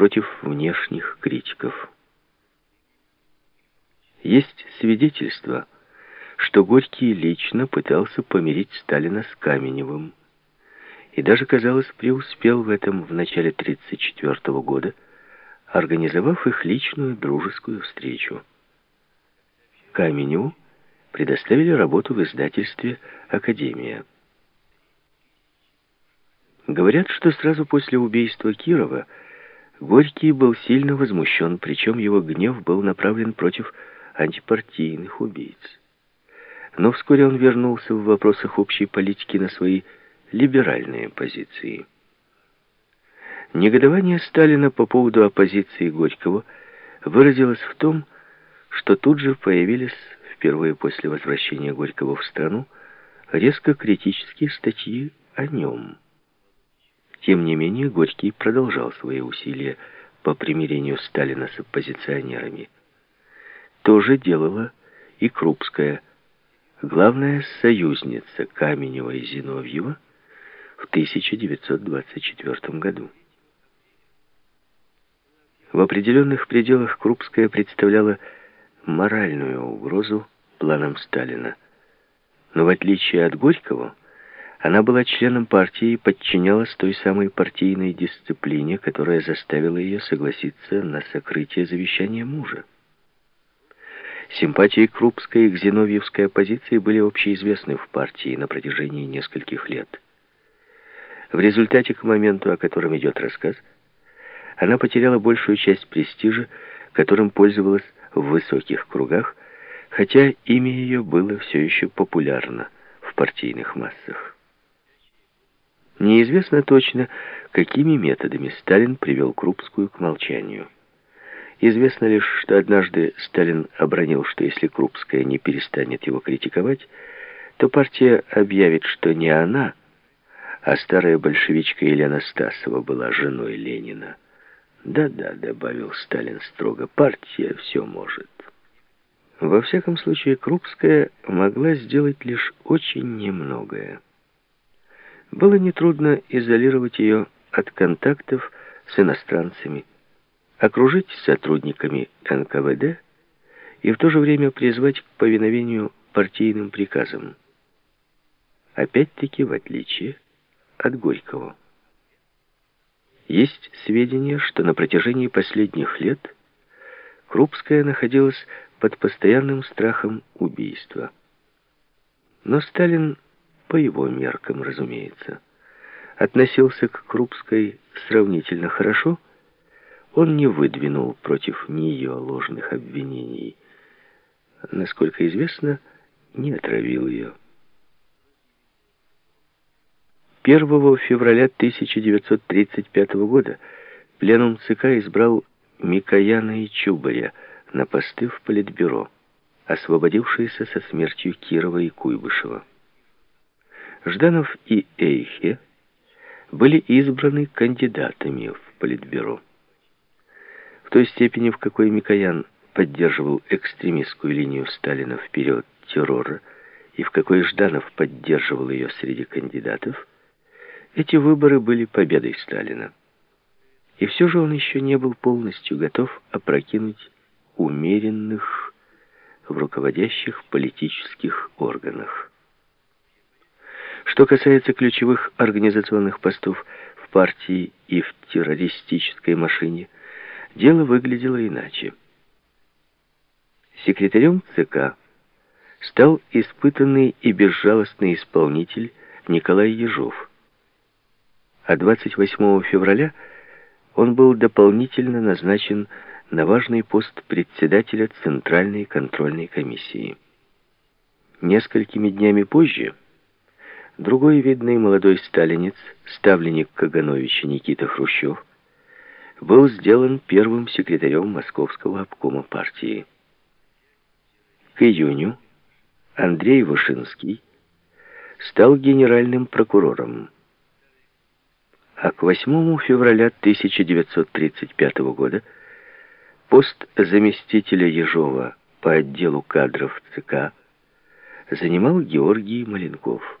против внешних критиков. Есть свидетельство, что Горький лично пытался помирить Сталина с Каменевым, и даже, казалось, преуспел в этом в начале 1934 года, организовав их личную дружескую встречу. Каменеву предоставили работу в издательстве «Академия». Говорят, что сразу после убийства Кирова Горький был сильно возмущен, причем его гнев был направлен против антипартийных убийц. Но вскоре он вернулся в вопросах общей политики на свои либеральные позиции. Негодование Сталина по поводу оппозиции Горького выразилось в том, что тут же появились, впервые после возвращения Горького в страну, резко критические статьи о нем. Тем не менее, Горький продолжал свои усилия по примирению Сталина с оппозиционерами. То же делала и Крупская, главная союзница Каменева и Зиновьева в 1924 году. В определенных пределах Крупская представляла моральную угрозу планам Сталина. Но в отличие от Горького, она была членом партии и подчинялась той самой партийной дисциплине, которая заставила ее согласиться на сокрытие завещания мужа. Симпатии Крупской и к зиновьевской оппозиции были общеизвестны в партии на протяжении нескольких лет. В результате, к моменту, о котором идет рассказ, она потеряла большую часть престижа, которым пользовалась в высоких кругах, хотя имя ее было все еще популярно в партийных массах. Неизвестно точно, какими методами Сталин привел Крупскую к молчанию. Известно лишь, что однажды Сталин обронил, что если Крупская не перестанет его критиковать, то партия объявит, что не она, а старая большевичка Елена Стасова была женой Ленина. «Да-да», — добавил Сталин строго, — «партия все может». Во всяком случае, Крупская могла сделать лишь очень немногое. Было нетрудно изолировать ее от контактов с иностранцами, окружить сотрудниками НКВД и в то же время призвать к повиновению партийным приказам. Опять-таки, в отличие от Горького. Есть сведения, что на протяжении последних лет Крупская находилась под постоянным страхом убийства. Но Сталин, по его меркам, разумеется, относился к Крупской сравнительно хорошо, он не выдвинул против нее ложных обвинений. Насколько известно, не отравил ее. 1 февраля 1935 года пленум ЦК избрал Микояна и Чубаря на посты в Политбюро, освободившиеся со смертью Кирова и Куйбышева. Жданов и Эйхе были избраны кандидатами в Политбюро. В той степени, в какой Микоян поддерживал экстремистскую линию Сталина в период террора, и в какой Жданов поддерживал ее среди кандидатов, эти выборы были победой Сталина. И все же он еще не был полностью готов опрокинуть умеренных в руководящих политических органах. Что касается ключевых организационных постов в партии и в террористической машине, дело выглядело иначе. Секретарем ЦК стал испытанный и безжалостный исполнитель Николай Ежов, а 28 февраля он был дополнительно назначен на важный пост председателя Центральной контрольной комиссии. Несколькими днями позже другой видный молодой сталинец, ставленник Кагановича Никита Хрущев, был сделан первым секретарем Московского обкома партии. К июню Андрей Вышинский стал генеральным прокурором а к 8 февраля 1935 года пост заместителя Ежова по отделу кадров ЦК занимал Георгий Маленков.